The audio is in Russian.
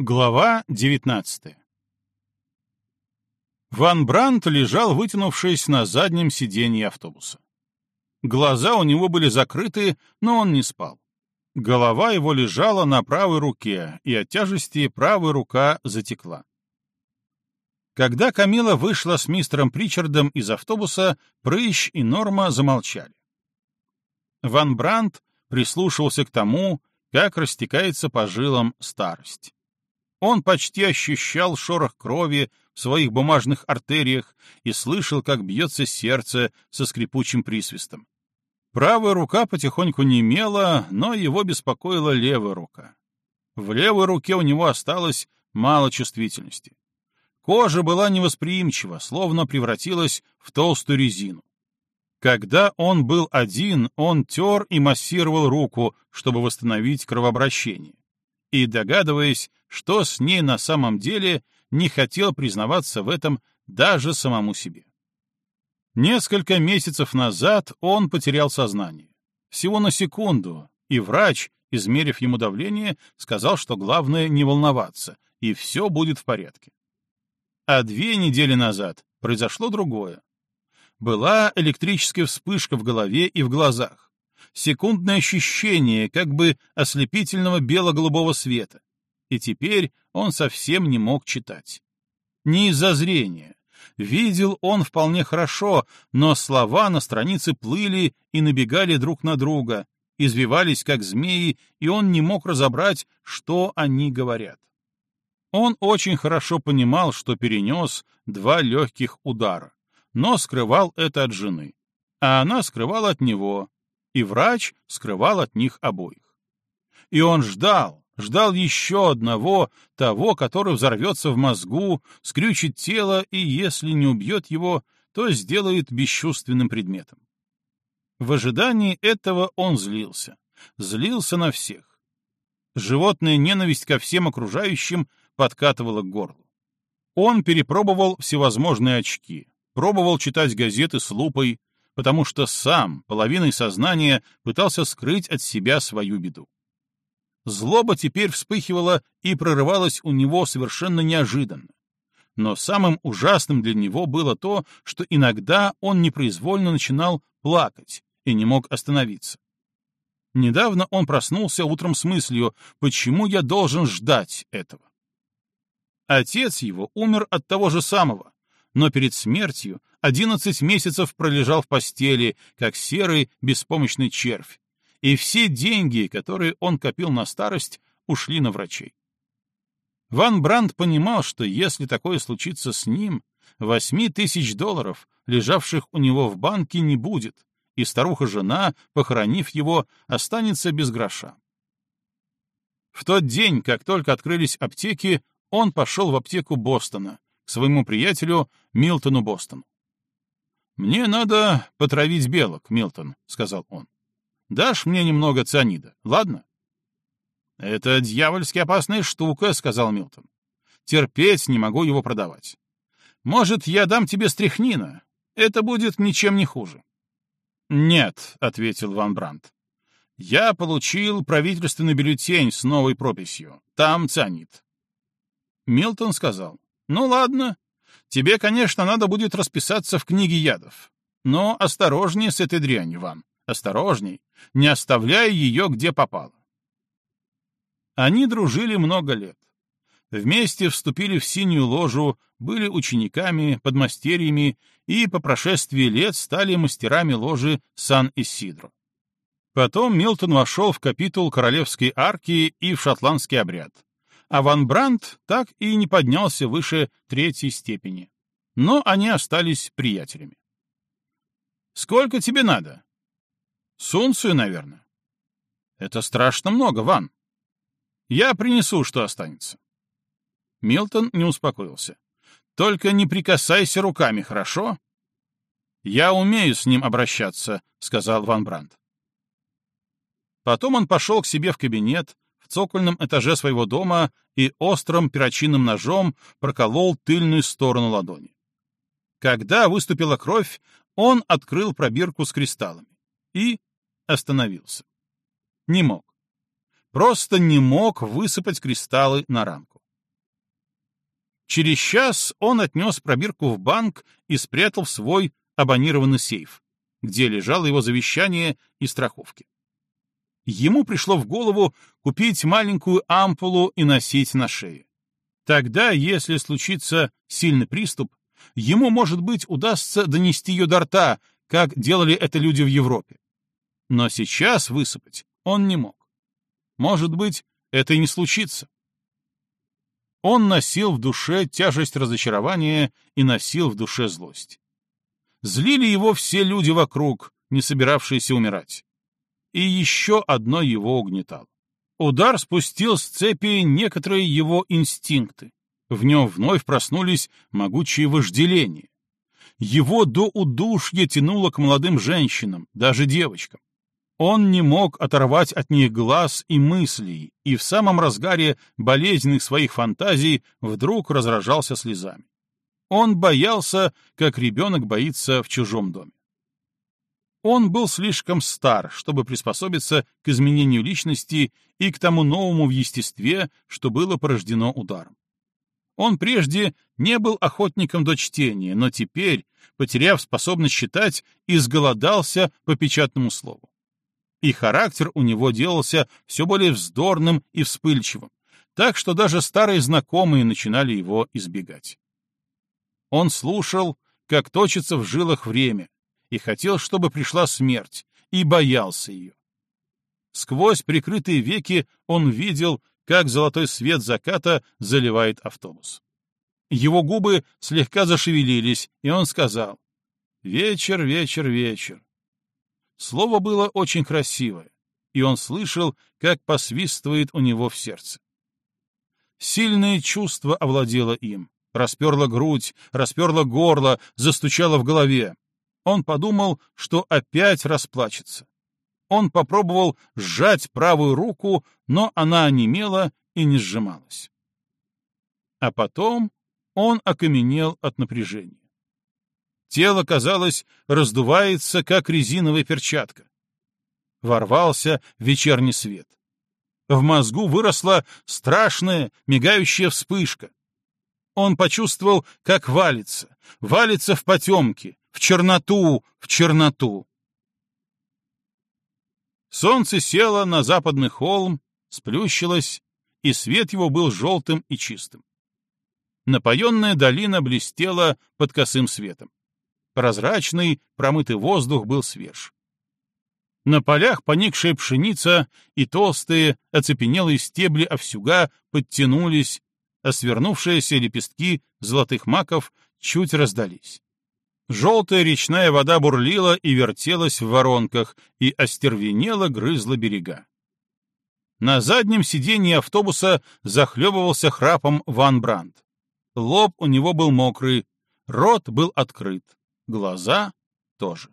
Глава 19 Ван Брант лежал, вытянувшись на заднем сиденье автобуса. Глаза у него были закрыты, но он не спал. Голова его лежала на правой руке, и от тяжести правая рука затекла. Когда Камила вышла с мистером Причардом из автобуса, Прыщ и Норма замолчали. Ван Брант прислушивался к тому, как растекается по жилам старость. Он почти ощущал шорох крови в своих бумажных артериях и слышал, как бьется сердце со скрипучим присвистом. Правая рука потихоньку немела, но его беспокоила левая рука. В левой руке у него осталось мало чувствительности. Кожа была невосприимчива, словно превратилась в толстую резину. Когда он был один, он тер и массировал руку, чтобы восстановить кровообращение. И, догадываясь, что с ней на самом деле, не хотел признаваться в этом даже самому себе. Несколько месяцев назад он потерял сознание. Всего на секунду, и врач, измерив ему давление, сказал, что главное не волноваться, и все будет в порядке. А две недели назад произошло другое. Была электрическая вспышка в голове и в глазах. Секундное ощущение как бы ослепительного бело-голубого света. И теперь он совсем не мог читать. Не из-за зрения. Видел он вполне хорошо, но слова на странице плыли и набегали друг на друга, извивались как змеи, и он не мог разобрать, что они говорят. Он очень хорошо понимал, что перенес два легких удара но скрывал это от жены, а она скрывала от него, и врач скрывал от них обоих. И он ждал, ждал еще одного, того, который взорвется в мозгу, скрючит тело и, если не убьет его, то сделает бесчувственным предметом. В ожидании этого он злился, злился на всех. Животная ненависть ко всем окружающим подкатывала к горлу. Он перепробовал всевозможные очки, пробовал читать газеты с лупой, потому что сам, половиной сознания, пытался скрыть от себя свою беду. Злоба теперь вспыхивала и прорывалась у него совершенно неожиданно. Но самым ужасным для него было то, что иногда он непроизвольно начинал плакать и не мог остановиться. Недавно он проснулся утром с мыслью, почему я должен ждать этого. Отец его умер от того же самого, но перед смертью одиннадцать месяцев пролежал в постели, как серый беспомощный червь, и все деньги, которые он копил на старость, ушли на врачей. Ван Бранд понимал, что если такое случится с ним, восьми тысяч долларов, лежавших у него в банке, не будет, и старуха-жена, похоронив его, останется без гроша. В тот день, как только открылись аптеки, он пошел в аптеку Бостона, своему приятелю Милтону Бостону. «Мне надо потравить белок, Милтон», — сказал он. «Дашь мне немного цианида, ладно?» «Это дьявольски опасная штука», — сказал Милтон. «Терпеть не могу его продавать. Может, я дам тебе стряхнина? Это будет ничем не хуже». «Нет», — ответил Ван Брандт. «Я получил правительственный бюллетень с новой прописью. Там цианид». Милтон сказал. Ну ладно. Тебе, конечно, надо будет расписаться в книге ядов. Но осторожнее с этой дрянью, Ван. Осторожней. Не оставляй ее, где попало. Они дружили много лет. Вместе вступили в синюю ложу, были учениками, подмастерьями и по прошествии лет стали мастерами ложи Сан-Исидро. Потом Милтон вошел в капитул королевской арки и в шотландский обряд а Ван Брандт так и не поднялся выше третьей степени. Но они остались приятелями. «Сколько тебе надо?» «Сунцию, наверное». «Это страшно много, Ван. Я принесу, что останется». Милтон не успокоился. «Только не прикасайся руками, хорошо?» «Я умею с ним обращаться», — сказал Ван Брандт. Потом он пошел к себе в кабинет, цокольном этаже своего дома и острым перочинным ножом проколол тыльную сторону ладони. Когда выступила кровь, он открыл пробирку с кристаллами и остановился. Не мог. Просто не мог высыпать кристаллы на рамку. Через час он отнес пробирку в банк и спрятал в свой абонированный сейф, где лежало его завещание и страховки. Ему пришло в голову купить маленькую ампулу и носить на шее. Тогда, если случится сильный приступ, ему, может быть, удастся донести ее до рта, как делали это люди в Европе. Но сейчас высыпать он не мог. Может быть, это и не случится. Он носил в душе тяжесть разочарования и носил в душе злость. Злили его все люди вокруг, не собиравшиеся умирать. И еще одно его угнетало. Удар спустил с цепи некоторые его инстинкты. В нем вновь проснулись могучие вожделения. Его до удушья тянуло к молодым женщинам, даже девочкам. Он не мог оторвать от них глаз и мыслей, и в самом разгаре болезненных своих фантазий вдруг разражался слезами. Он боялся, как ребенок боится в чужом доме. Он был слишком стар, чтобы приспособиться к изменению личности и к тому новому в естестве, что было порождено ударом. Он прежде не был охотником до чтения, но теперь, потеряв способность читать, изголодался по печатному слову и характер у него делался все более вздорным и вспыльчивым, так что даже старые знакомые начинали его избегать. Он слушал, как точится в жилах время, и хотел, чтобы пришла смерть, и боялся ее. Сквозь прикрытые веки он видел, как золотой свет заката заливает автобус. Его губы слегка зашевелились, и он сказал «Вечер, вечер, вечер. Слово было очень красивое, и он слышал, как посвистывает у него в сердце. Сильное чувство овладело им, расперло грудь, расперло горло, застучало в голове. Он подумал, что опять расплачется. Он попробовал сжать правую руку, но она онемела и не сжималась. А потом он окаменел от напряжения. Тело, казалось, раздувается, как резиновая перчатка. Ворвался вечерний свет. В мозгу выросла страшная, мигающая вспышка. Он почувствовал, как валится, валится в потемки, в черноту, в черноту. Солнце село на западный холм, сплющилось, и свет его был желтым и чистым. Напоенная долина блестела под косым светом. Прозрачный, промытый воздух был свеж. На полях поникшая пшеница и толстые, оцепенелые стебли овсюга подтянулись, а свернувшиеся лепестки золотых маков чуть раздались. Желтая речная вода бурлила и вертелась в воронках, и остервенело грызла берега. На заднем сиденье автобуса захлебывался храпом Ван Брандт. Лоб у него был мокрый, рот был открыт. Глаза тоже.